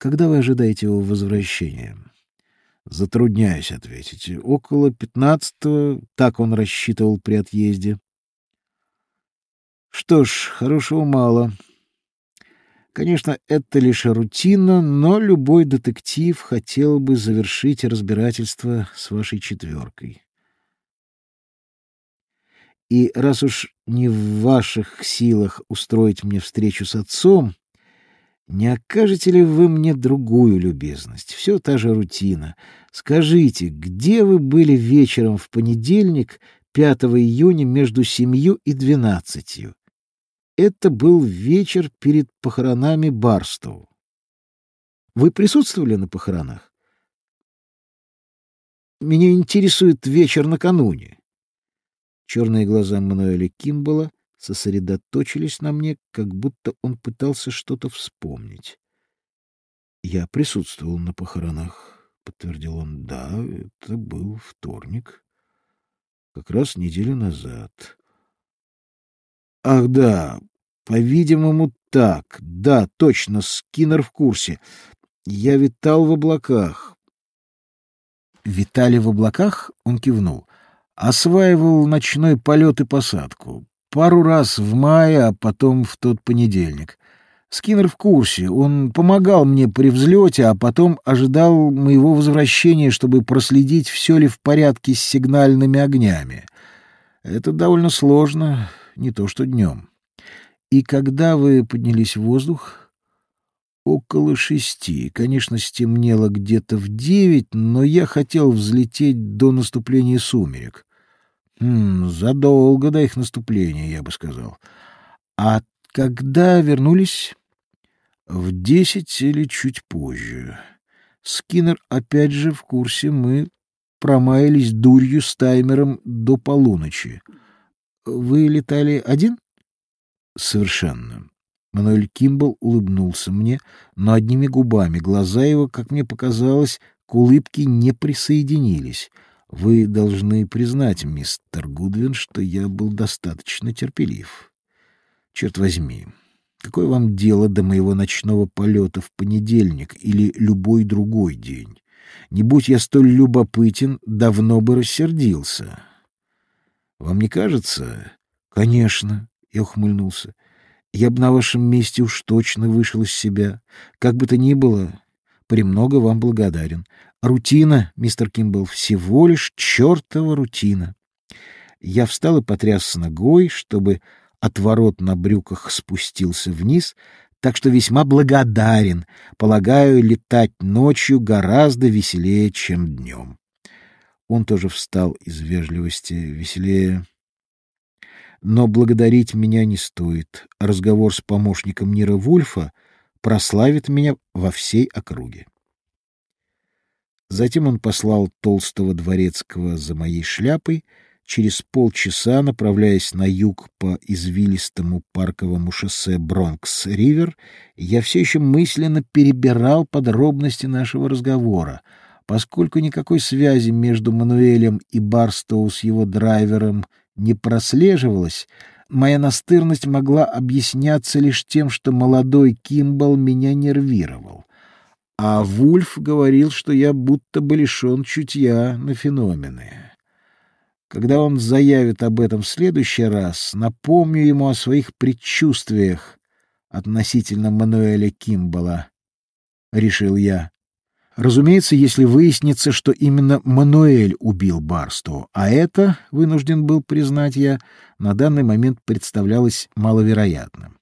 Когда вы ожидаете его возвращения? Затрудняюсь ответить. Около пятнадцатого, так он рассчитывал при отъезде. Что ж, хорошего мало. Конечно, это лишь рутина, но любой детектив хотел бы завершить разбирательство с вашей четверкой. И раз уж не в ваших силах устроить мне встречу с отцом, не окажете ли вы мне другую любезность? Все та же рутина. Скажите, где вы были вечером в понедельник, 5 июня, между семью и двенадцатью? Это был вечер перед похоронами Барстоу. Вы присутствовали на похоронах? Меня интересует вечер накануне. Черные глаза Мануэля Кимбала сосредоточились на мне, как будто он пытался что-то вспомнить. Я присутствовал на похоронах, подтвердил он. Да, это был вторник, как раз неделю назад. Ах, да, по-видимому, так. Да, точно, Скиннер в курсе. Я витал в облаках. Витали в облаках? Он кивнул. Осваивал ночной полет и посадку. Пару раз в мае, а потом в тот понедельник. Скиннер в курсе. Он помогал мне при взлете, а потом ожидал моего возвращения, чтобы проследить, все ли в порядке с сигнальными огнями. Это довольно сложно, не то что днем. И когда вы поднялись в воздух? Около шести. Конечно, стемнело где-то в девять, но я хотел взлететь до наступления сумерек. Задолго до их наступления, я бы сказал. А когда вернулись? В десять или чуть позже. Скиннер опять же в курсе, мы промаялись дурью с таймером до полуночи. Вы летали один? Совершенно. Мануэль Кимбл улыбнулся мне, но одними губами. Глаза его, как мне показалось, к улыбке не присоединились — вы должны признать, мистер Гудвин, что я был достаточно терпелив. Черт возьми, какое вам дело до моего ночного полета в понедельник или любой другой день? Не будь я столь любопытен, давно бы рассердился. Вам не кажется? Конечно, я ухмыльнулся. Я бы на вашем месте уж точно вышел из себя. Как бы то ни было, премного вам благодарен. Рутина, мистер Кимбл, всего лишь чертова рутина. Я встал и потряс ногой, чтобы отворот на брюках спустился вниз, так что весьма благодарен. Полагаю, летать ночью гораздо веселее, чем днем. Он тоже встал из вежливости, веселее. Но благодарить меня не стоит. Разговор с помощником Нира Вульфа прославит меня во всей округе. Затем он послал толстого дворецкого за моей шляпой, через полчаса, направляясь на юг по извилистому парковому шоссе Бронкс-Ривер, я все еще мысленно перебирал подробности нашего разговора, поскольку никакой связи между Мануэлем и Барстоу с его драйвером не прослеживалось, моя настырность могла объясняться лишь тем, что молодой Кимбал меня нервировал а Вульф говорил, что я будто бы лишен чутья на феномены. Когда он заявит об этом в следующий раз, напомню ему о своих предчувствиях относительно Мануэля Кимбала, — решил я. Разумеется, если выяснится, что именно Мануэль убил Барсту, а это, вынужден был признать я, на данный момент представлялось маловероятным.